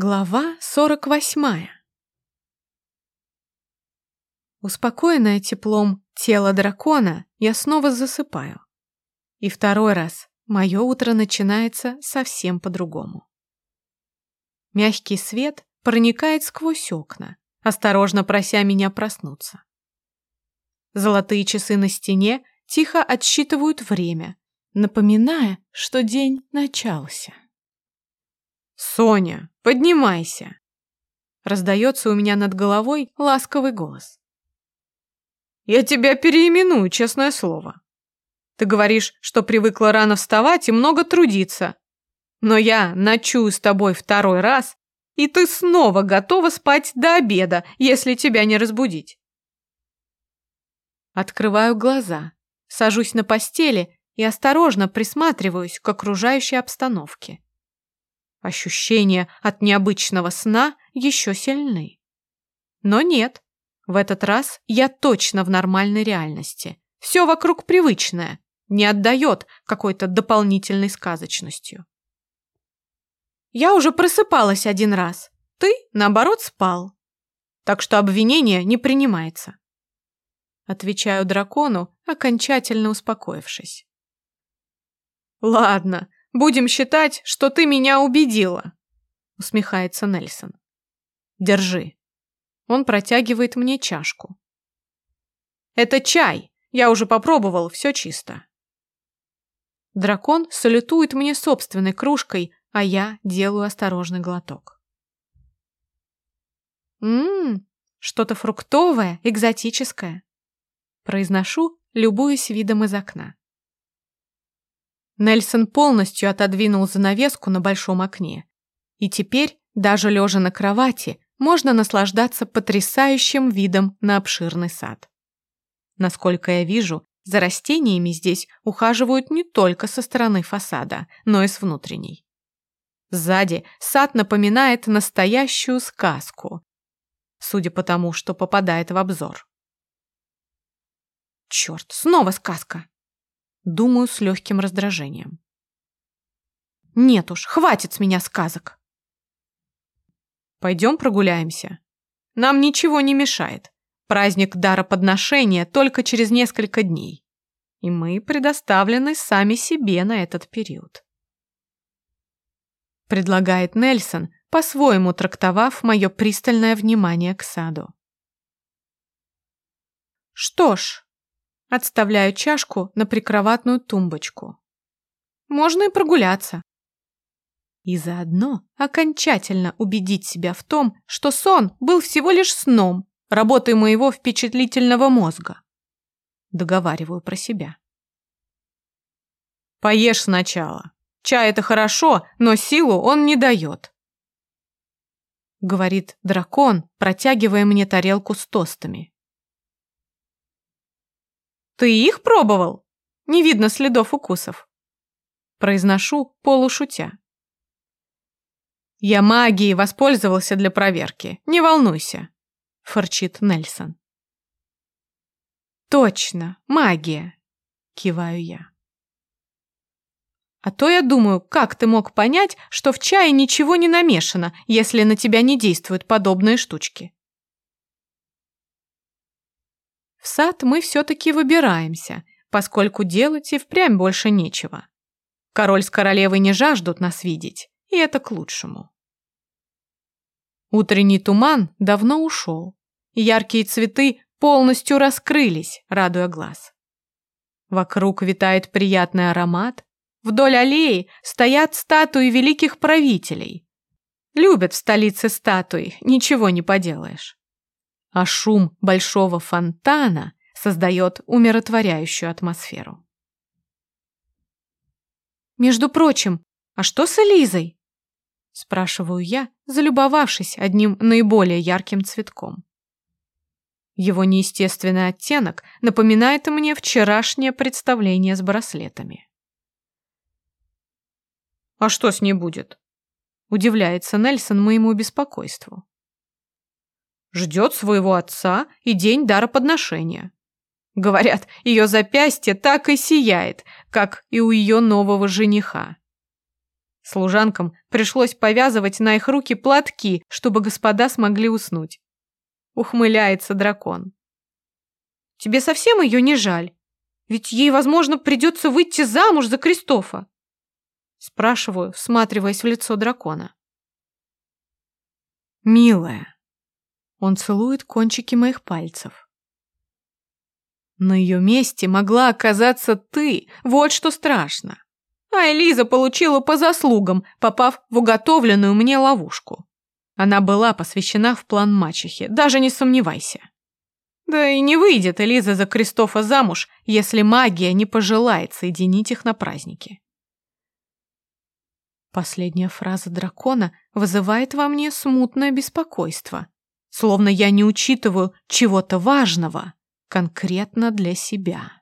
Глава 48 Успокоенная теплом тела дракона, я снова засыпаю. И второй раз мое утро начинается совсем по-другому. Мягкий свет проникает сквозь окна, осторожно прося меня проснуться. Золотые часы на стене тихо отсчитывают время, напоминая, что день начался. «Соня, поднимайся!» Раздается у меня над головой ласковый голос. «Я тебя переименую, честное слово. Ты говоришь, что привыкла рано вставать и много трудиться. Но я ночую с тобой второй раз, и ты снова готова спать до обеда, если тебя не разбудить». Открываю глаза, сажусь на постели и осторожно присматриваюсь к окружающей обстановке. Ощущения от необычного сна еще сильны. Но нет, в этот раз я точно в нормальной реальности. Все вокруг привычное, не отдает какой-то дополнительной сказочностью. Я уже просыпалась один раз, ты, наоборот, спал. Так что обвинение не принимается. Отвечаю дракону, окончательно успокоившись. Ладно, Будем считать, что ты меня убедила», — усмехается Нельсон. «Держи». Он протягивает мне чашку. «Это чай. Я уже попробовал, все чисто». Дракон салютует мне собственной кружкой, а я делаю осторожный глоток. «Ммм, что-то фруктовое, экзотическое». Произношу, любуясь видом из окна. Нельсон полностью отодвинул занавеску на большом окне. И теперь, даже лежа на кровати, можно наслаждаться потрясающим видом на обширный сад. Насколько я вижу, за растениями здесь ухаживают не только со стороны фасада, но и с внутренней. Сзади сад напоминает настоящую сказку, судя по тому, что попадает в обзор. Черт, снова сказка! Думаю с легким раздражением. Нет уж, хватит с меня сказок. Пойдем прогуляемся. Нам ничего не мешает. Праздник дара подношения только через несколько дней. И мы предоставлены сами себе на этот период. Предлагает Нельсон, по-своему трактовав мое пристальное внимание к саду. Что ж, Отставляю чашку на прикроватную тумбочку. Можно и прогуляться. И заодно окончательно убедить себя в том, что сон был всего лишь сном, работой моего впечатлительного мозга. Договариваю про себя. Поешь сначала. Чай это хорошо, но силу он не дает. Говорит дракон, протягивая мне тарелку с тостами. Ты их пробовал? Не видно следов укусов. Произношу полушутя. Я магией воспользовался для проверки. Не волнуйся, фырчит Нельсон. Точно, магия, киваю я. А то я думаю, как ты мог понять, что в чае ничего не намешано, если на тебя не действуют подобные штучки? Сад мы все-таки выбираемся, поскольку делать и впрямь больше нечего. Король с королевой не жаждут нас видеть, и это к лучшему. Утренний туман давно ушел, яркие цветы полностью раскрылись, радуя глаз. Вокруг витает приятный аромат, вдоль аллеи стоят статуи великих правителей. Любят в столице статуи, ничего не поделаешь а шум большого фонтана создает умиротворяющую атмосферу. «Между прочим, а что с Элизой?» спрашиваю я, залюбовавшись одним наиболее ярким цветком. Его неестественный оттенок напоминает мне вчерашнее представление с браслетами. «А что с ней будет?» Удивляется Нельсон моему беспокойству ждет своего отца и день дара подношения. Говорят, ее запястье так и сияет, как и у ее нового жениха. Служанкам пришлось повязывать на их руки платки, чтобы господа смогли уснуть. Ухмыляется дракон. Тебе совсем ее не жаль? Ведь ей, возможно, придется выйти замуж за Кристофа. Спрашиваю, всматриваясь в лицо дракона. Милая. Он целует кончики моих пальцев. На ее месте могла оказаться ты, вот что страшно. А Элиза получила по заслугам, попав в уготовленную мне ловушку. Она была посвящена в план мачехи, даже не сомневайся. Да и не выйдет Элиза за Кристофа замуж, если магия не пожелает соединить их на празднике. Последняя фраза дракона вызывает во мне смутное беспокойство, словно я не учитываю чего-то важного конкретно для себя.